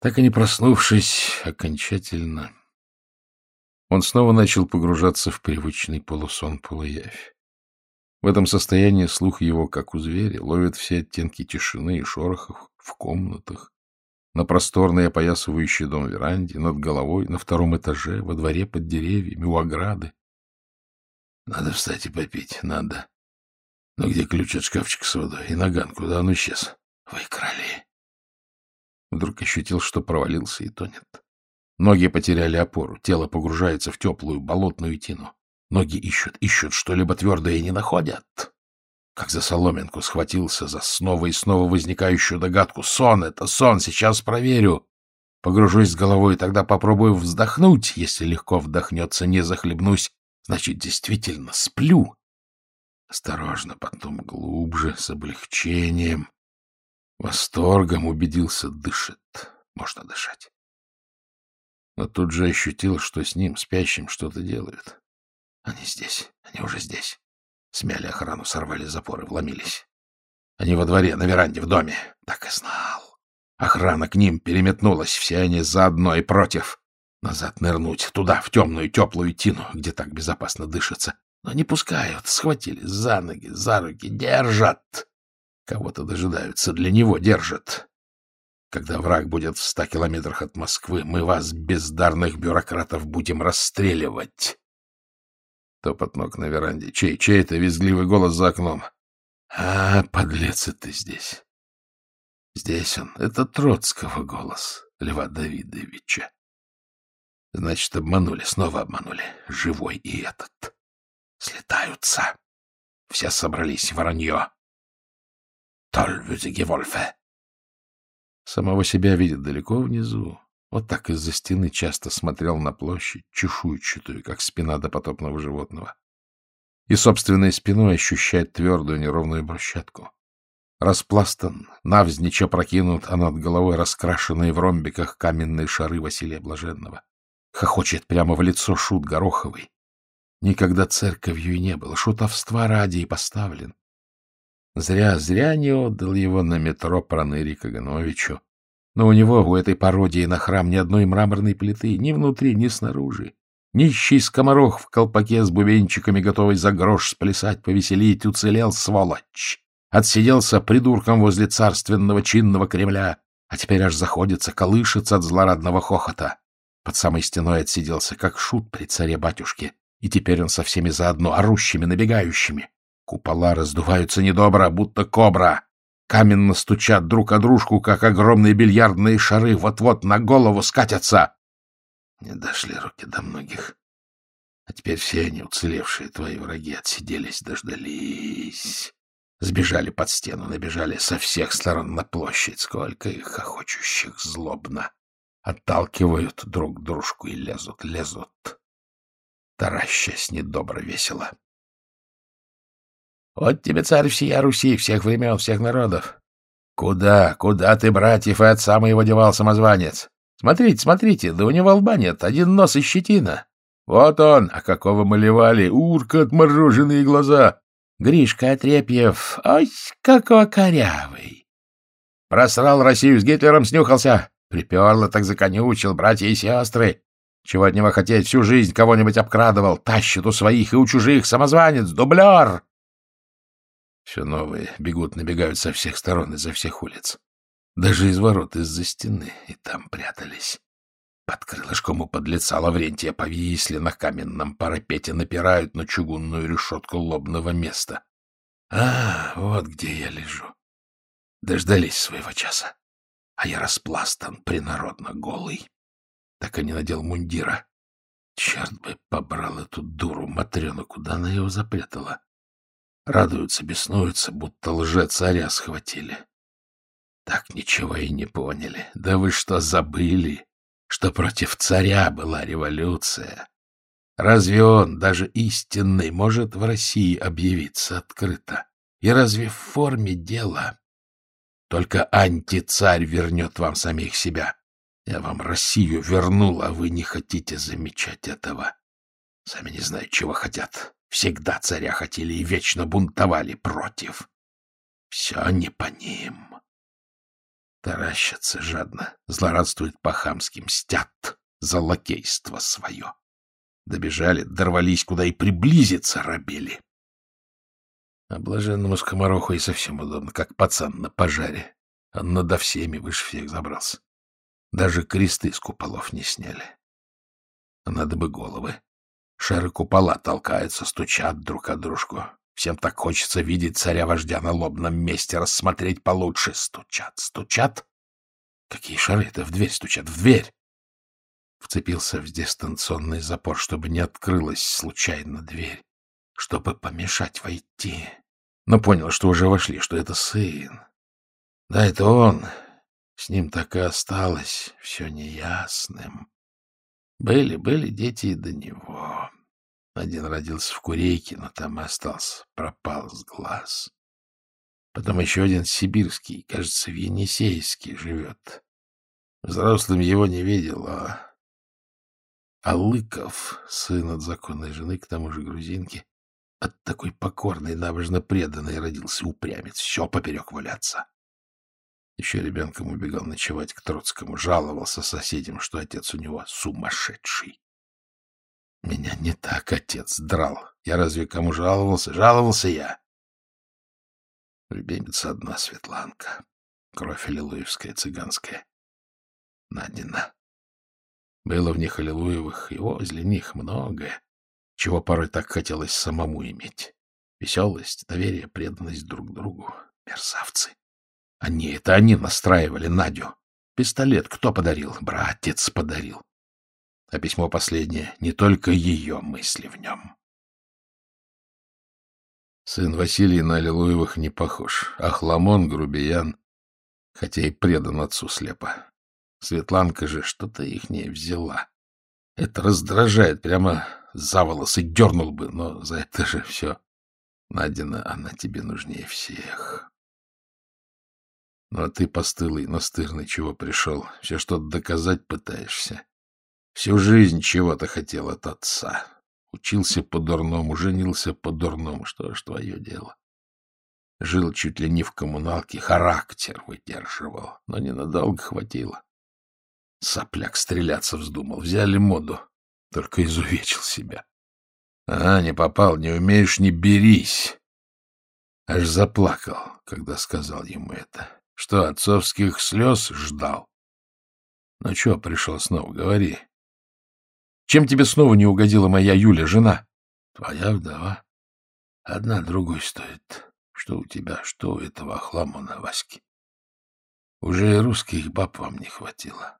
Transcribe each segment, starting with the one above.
Так и не проснувшись окончательно, он снова начал погружаться в привычный полусон-полуявь. В этом состоянии слух его, как у зверя, ловит все оттенки тишины и шорохов в комнатах, на просторной опоясывающей дом веранде, над головой, на втором этаже, во дворе под деревьями, у ограды. Надо встать и попить, надо. Но где ключ от шкафчика с водой? И наган, куда он исчез? Выкрали. Вдруг ощутил, что провалился и тонет. Ноги потеряли опору, тело погружается в теплую болотную тину. Ноги ищут, ищут что-либо твердое и не находят. Как за соломинку схватился за снова и снова возникающую догадку. Сон — это сон, сейчас проверю. Погружусь с головой, тогда попробую вздохнуть. Если легко вдохнется, не захлебнусь. Значит, действительно сплю. Осторожно, потом глубже, с облегчением. Восторгом убедился, дышит. Можно дышать. Но тут же ощутил, что с ним, спящим, что-то делают. Они здесь, они уже здесь. Смяли охрану, сорвали запоры, вломились. Они во дворе, на веранде, в доме. Так и знал. Охрана к ним переметнулась, все они заодно и против. Назад нырнуть, туда, в темную теплую тину, где так безопасно дышится. Но не пускают, схватили за ноги, за руки, держат. Кого-то дожидаются, для него держат. Когда враг будет в ста километрах от Москвы, мы вас, бездарных бюрократов, будем расстреливать. Топот ног на веранде. Чей, чей это визгливый голос за окном? А, подлец ты здесь. Здесь он. Это Троцкого голос, Льва Давидовича. Значит, обманули, снова обманули. Живой и этот. Слетаются. Все собрались, воронье. Тольвюзиге Вольфе. Самого себя видит далеко внизу. Вот так из-за стены часто смотрел на площадь, чешуйчатую, как спина допотопного животного. И собственной спиной ощущает твердую неровную брусчатку. Распластан, навзничь опрокинут, а над головой раскрашенные в ромбиках каменные шары Василия Блаженного. Хохочет прямо в лицо шут Гороховый. Никогда церковью и не было, шутовства ради и поставлен. Зря, зря не отдал его на метро Проныре Кагановичу. Но у него, у этой пародии на храм, ни одной мраморной плиты, ни внутри, ни снаружи. Нищий скоморох в колпаке с бубенчиками, готовый за грош сплясать, повеселить, уцелел, сволочь. Отсиделся придурком возле царственного чинного Кремля, а теперь аж заходится, колышется от злорадного хохота. Под самой стеной отсиделся, как шут при царе-батюшке, и теперь он со всеми заодно, орущими, набегающими. Купола раздуваются недобро, будто кобра. Каменно стучат друг о дружку, как огромные бильярдные шары, вот-вот на голову скатятся. Не дошли руки до многих. А теперь все они, уцелевшие твои враги, отсиделись, дождались. Сбежали под стену, набежали со всех сторон на площадь. Сколько их хохочущих злобно. Отталкивают друг дружку и лезут, лезут. Таращась недобро весело. Вот тебе царь всея Руси, всех времен, всех народов. Куда, куда ты, братьев, и отца моего девал, самозванец? Смотрите, смотрите, да у него лба нет, один нос и щетина. Вот он, а какого мы ливали, урка отмороженные глаза. Гришка Отрепьев, ой, какой корявый. Просрал Россию с Гитлером, снюхался. Приперло, так законючил, братья и сестры. Чего от него хотеть, всю жизнь кого-нибудь обкрадывал, тащит у своих и у чужих, самозванец, дублер. Все новые бегут, набегают со всех сторон, изо всех улиц. Даже из ворот, из-за стены, и там прятались. Под крылышком у подлеца Лаврентия повисли на каменном парапете, напирают на чугунную решетку лобного места. А, вот где я лежу. Дождались своего часа. А я распластан, принародно голый. Так и не надел мундира. Черт бы побрал эту дуру Матрёну, куда она его запрятала? Радуются, беснуются, будто лже-царя схватили. Так ничего и не поняли. Да вы что, забыли, что против царя была революция? Разве он, даже истинный, может в России объявиться открыто? И разве в форме дела? Только антицарь вернет вам самих себя. Я вам Россию вернул, а вы не хотите замечать этого. Сами не знают, чего хотят. Всегда царя хотели и вечно бунтовали против. Все не по ним. таращатся жадно, злорадствуют по-хамски, мстят за лакейство свое. Добежали, дорвались, куда и приблизиться рабели. А блаженному скомороху и совсем удобно, как пацан на пожаре. Он надо всеми выше всех забрался. Даже кресты с куполов не сняли. А надо бы головы. Шары купола толкаются, стучат друг от дружку. Всем так хочется видеть царя-вождя на лобном месте, рассмотреть получше. Стучат, стучат. Какие шары это в дверь стучат? В дверь! Вцепился в дистанционный запор, чтобы не открылась случайно дверь, чтобы помешать войти. Но понял, что уже вошли, что это сын. Да, это он. С ним так и осталось все неясным. Были, были дети и до него. Один родился в Курейке, но там и остался, пропал с глаз. Потом еще один сибирский, кажется, в Енисейске живет. Взрослым его не видел, а... А Лыков, сын от законной жены, к тому же грузинки, от такой покорной, набожно преданной родился упрямец, все поперек валяться. Еще ребенком убегал ночевать к Троцкому, жаловался соседям, что отец у него сумасшедший. Меня не так отец драл. Я разве кому жаловался? Жаловался я. Любимица одна Светланка. Кровь аллилуевская, цыганская. Надина. Было в них аллилуевых, и возле них многое, чего порой так хотелось самому иметь. Веселость, доверие, преданность друг другу. Мерзавцы. Они, это они настраивали Надю. Пистолет кто подарил? Братец подарил. А письмо последнее — не только ее мысли в нем. Сын Василий на Аллилуевых не похож. Ахламон — грубиян, хотя и предан отцу слепо. Светланка же что-то их не взяла. Это раздражает, прямо за волосы дернул бы, но за это же все. Надина, она тебе нужнее всех. Ну, а ты постылый, настырный, чего пришел? Все что-то доказать пытаешься. Всю жизнь чего-то хотел от отца. Учился по-дурному, женился по-дурному. Что ж, твое дело. Жил чуть ли не в коммуналке, характер выдерживал, но ненадолго хватило. Сопляк стреляться вздумал, взяли моду, только изувечил себя. А, не попал, не умеешь, не берись. Аж заплакал, когда сказал ему это. Что, отцовских слез ждал? Ну, что пришел снова, говори. Чем тебе снова не угодила моя Юля, жена? Твоя вдова. Одна другой стоит. Что у тебя, что у этого хламона Васьки. Уже и русских баб вам не хватило.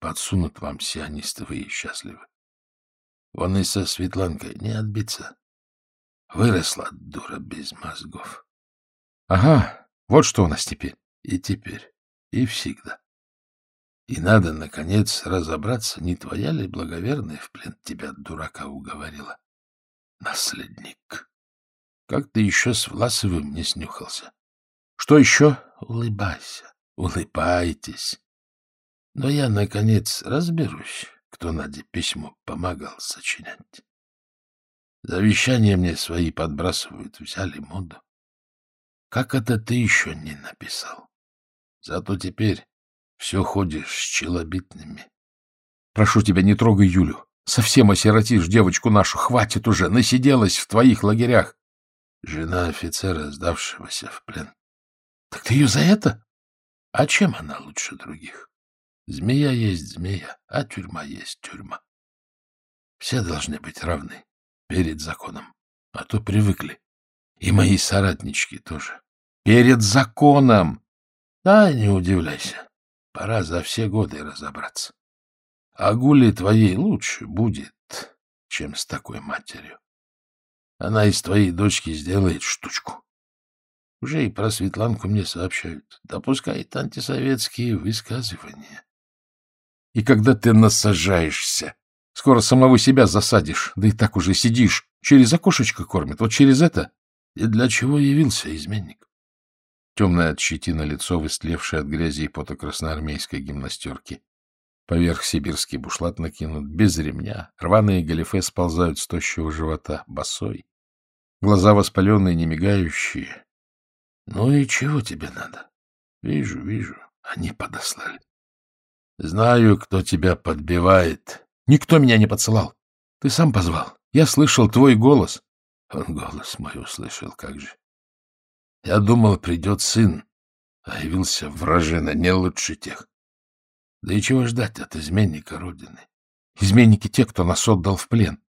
Подсунут вам сионисты, вы и счастливы. Вон и со Светланкой не отбиться. Выросла дура без мозгов. Ага, вот что у нас теперь. И теперь, и всегда. И надо, наконец, разобраться, не твоя ли благоверная в плен тебя, дурака, уговорила? Наследник. Как ты еще с Власовым не снюхался? Что еще? Улыбайся, улыбайтесь. Но я, наконец, разберусь, кто Наде письмо помогал сочинять. Завещания мне свои подбрасывают, взяли моду. Как это ты еще не написал? Зато теперь все ходишь с челобитными. Прошу тебя, не трогай Юлю. Совсем осиротишь девочку нашу. Хватит уже, насиделась в твоих лагерях. Жена офицера, сдавшегося в плен. Так ты ее за это? А чем она лучше других? Змея есть змея, а тюрьма есть тюрьма. Все должны быть равны перед законом, а то привыкли. И мои соратнички тоже. Перед законом! Да, не удивляйся. Пора за все годы разобраться. А Гуле твоей лучше будет, чем с такой матерью. Она из твоей дочки сделает штучку. Уже и про Светланку мне сообщают. Допускает антисоветские высказывания. И когда ты насажаешься, скоро самого себя засадишь, да и так уже сидишь, через окошечко кормят, вот через это. И для чего явился изменник? Темное от щетина лицо, выстлевшее от грязи и пота красноармейской гимнастерки. Поверх сибирский бушлат накинут, без ремня. Рваные галифе сползают с тощего живота, босой. Глаза воспаленные, не мигающие. Ну и чего тебе надо? Вижу, вижу. Они подослали. Знаю, кто тебя подбивает. Никто меня не подсылал. Ты сам позвал. Я слышал твой голос. Он голос мой услышал, как же. Я думал, придет сын, а явился вражина, не лучше тех. Да и чего ждать от изменника Родины? Изменники те, кто нас отдал в плен.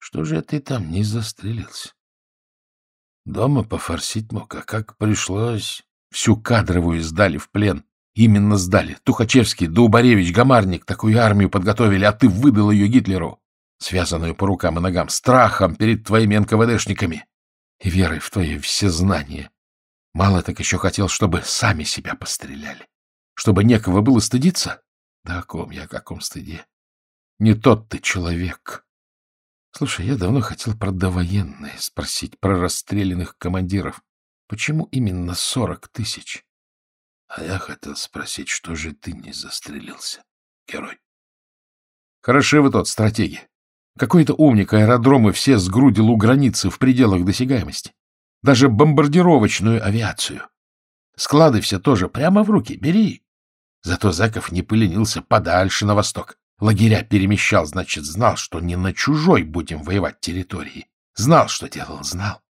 Что же ты там не застрелился? Дома пофорсить мог, а как пришлось... Всю кадровую сдали в плен. Именно сдали. Тухачевский, Дубаревич, Гамарник такую армию подготовили, а ты выдал ее Гитлеру, связанную по рукам и ногам, страхом перед твоими НКВДшниками и верой в твое всезнание. Мало так еще хотел, чтобы сами себя постреляли. Чтобы некого было стыдиться? Да о ком я, о каком стыде? Не тот ты человек. Слушай, я давно хотел про довоенные спросить, про расстрелянных командиров. Почему именно сорок тысяч? А я хотел спросить, что же ты не застрелился, герой? Хороши вы тот, стратеги. Какой-то умник аэродромы все сгрудил у границы в пределах досягаемости. Даже бомбардировочную авиацию. Склады все тоже прямо в руки, бери. Зато Заков не поленился подальше на восток. Лагеря перемещал, значит, знал, что не на чужой будем воевать территории. Знал, что делал, знал.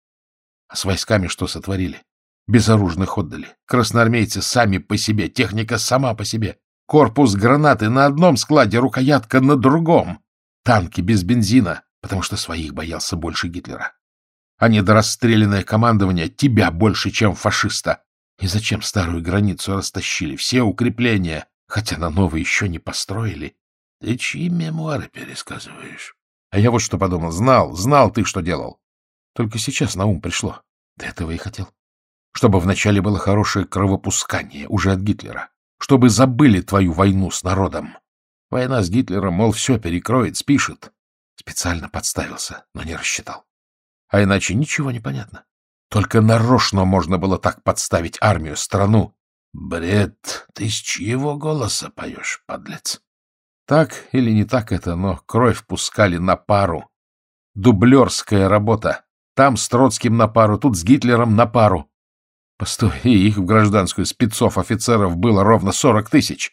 А с войсками что сотворили? Безоружных отдали. Красноармейцы сами по себе, техника сама по себе. Корпус гранаты на одном складе, рукоятка на другом. Танки без бензина, потому что своих боялся больше Гитлера. А недорасстрелянное командование тебя больше, чем фашиста. И зачем старую границу растащили? Все укрепления, хотя на новые еще не построили. Ты чьи мемуары пересказываешь? А я вот что подумал. Знал, знал ты, что делал. Только сейчас на ум пришло. Ты этого и хотел. Чтобы вначале было хорошее кровопускание уже от Гитлера. Чтобы забыли твою войну с народом. Война с Гитлером, мол, все перекроет, спишет. Специально подставился, но не рассчитал. А иначе ничего не понятно. Только нарочно можно было так подставить армию, страну. Бред, ты с чьего голоса поешь, подлец? Так или не так это, но кровь пускали на пару. Дублерская работа. Там с Троцким на пару, тут с Гитлером на пару. Постой, и их в гражданскую спецов-офицеров было ровно сорок тысяч.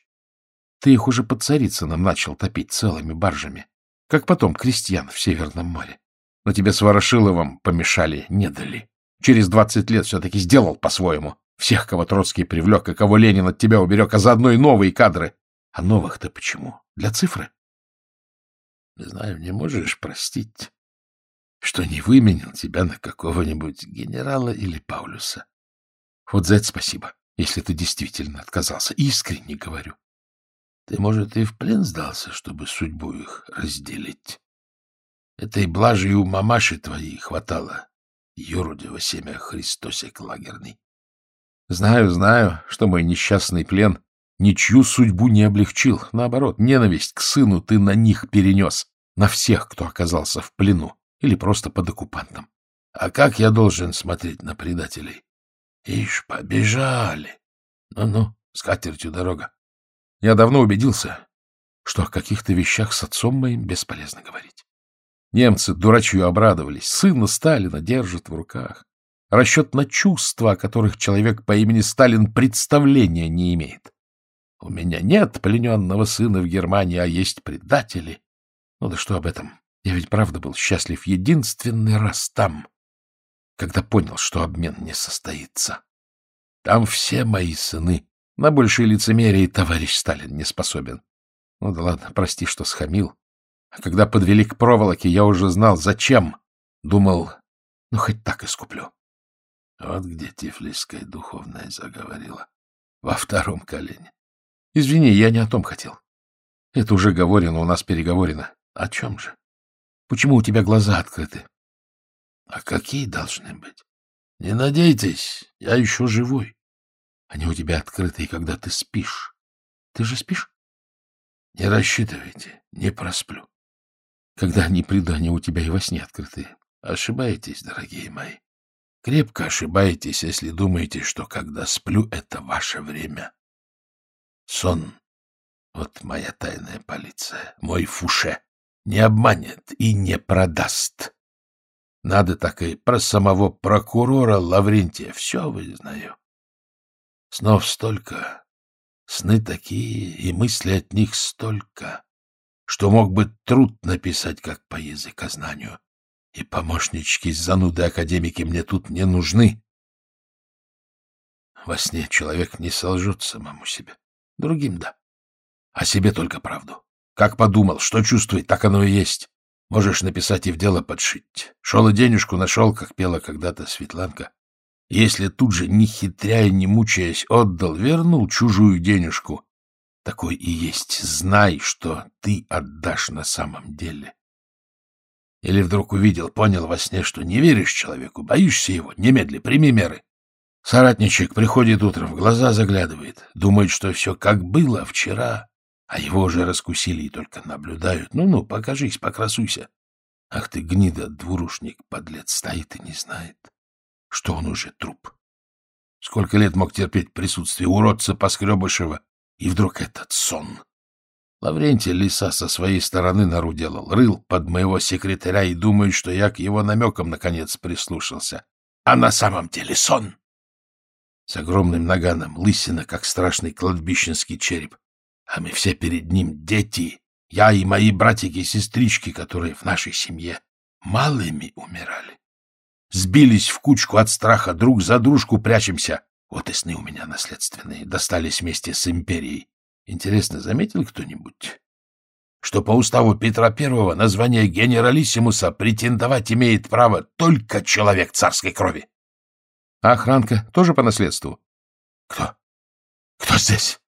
Ты их уже под Царицыным начал топить целыми баржами, как потом крестьян в Северном море. Но тебе с Ворошиловым помешали, не дали. Через двадцать лет все-таки сделал по-своему. Всех, кого Троцкий привлек, и кого Ленин от тебя уберег, а заодно и новые кадры. А новых-то почему? Для цифры? Не знаю, не можешь простить что не выменил тебя на какого-нибудь генерала или Паулюса. Вот за это спасибо, если ты действительно отказался. Искренне говорю. Ты, может, и в плен сдался, чтобы судьбу их разделить. Этой блажи у мамаши твоей хватало. Юродиво семя Христосик лагерный. Знаю, знаю, что мой несчастный плен ничью судьбу не облегчил. Наоборот, ненависть к сыну ты на них перенес, на всех, кто оказался в плену или просто под оккупантом. А как я должен смотреть на предателей? Ишь, побежали. Ну-ну, с катертью дорога. Я давно убедился, что о каких-то вещах с отцом моим бесполезно говорить. Немцы дурачью обрадовались. Сына Сталина держат в руках. Расчет на чувства, о которых человек по имени Сталин представления не имеет. У меня нет плененного сына в Германии, а есть предатели. Ну да что об этом? Я ведь правда был счастлив единственный раз там, когда понял, что обмен не состоится. Там все мои сыны. На большее лицемерие товарищ Сталин не способен. Ну да ладно, прости, что схамил. А когда подвели к проволоке, я уже знал, зачем. Думал, ну хоть так искуплю. Вот где Тифлисская духовная заговорила. Во втором колене. Извини, я не о том хотел. Это уже говорено, у нас переговорено. О чем же? Почему у тебя глаза открыты? А какие должны быть? Не надейтесь, я еще живой. Они у тебя открыты, и когда ты спишь. Ты же спишь? Не рассчитывайте, не просплю. Когда они приду, они у тебя и во сне открыты. Ошибаетесь, дорогие мои. Крепко ошибаетесь, если думаете, что когда сплю, это ваше время. Сон — вот моя тайная полиция, мой фуше не обманет и не продаст. Надо так и про самого прокурора Лаврентия все вызнаю. Снов столько, Сны такие, и мысли от них столько, что мог бы труд написать как по языкознанию. И помощнички зануды академики мне тут не нужны. Во сне человек не солжет самому себе. Другим — да. А себе только правду. Как подумал, что чувствует, так оно и есть. Можешь написать и в дело подшить. Шел и денежку нашел, как пела когда-то Светланка. Если тут же, не хитряя, не мучаясь, отдал, вернул чужую денежку, такой и есть. Знай, что ты отдашь на самом деле. Или вдруг увидел, понял во сне, что не веришь человеку, боишься его, немедли, прими меры. Соратничек приходит утром, в глаза заглядывает, думает, что все как было вчера, а его уже раскусили и только наблюдают. Ну-ну, покажись, покрасуйся. Ах ты, гнида, двурушник, подлец, стоит и не знает что он уже труп. Сколько лет мог терпеть присутствие уродца Поскребышева, и вдруг этот сон. Лаврентий лиса со своей стороны нору делал, рыл под моего секретаря и думает, что я к его намекам наконец прислушался. А на самом деле сон. С огромным наганом, лысина, как страшный кладбищенский череп. А мы все перед ним дети, я и мои братики и сестрички, которые в нашей семье малыми умирали. Сбились в кучку от страха, друг за дружку прячемся. Вот и сны у меня наследственные, достались вместе с империей. Интересно, заметил кто-нибудь, что по уставу Петра Первого на звание генералиссимуса претендовать имеет право только человек царской крови? А охранка тоже по наследству? Кто? Кто здесь?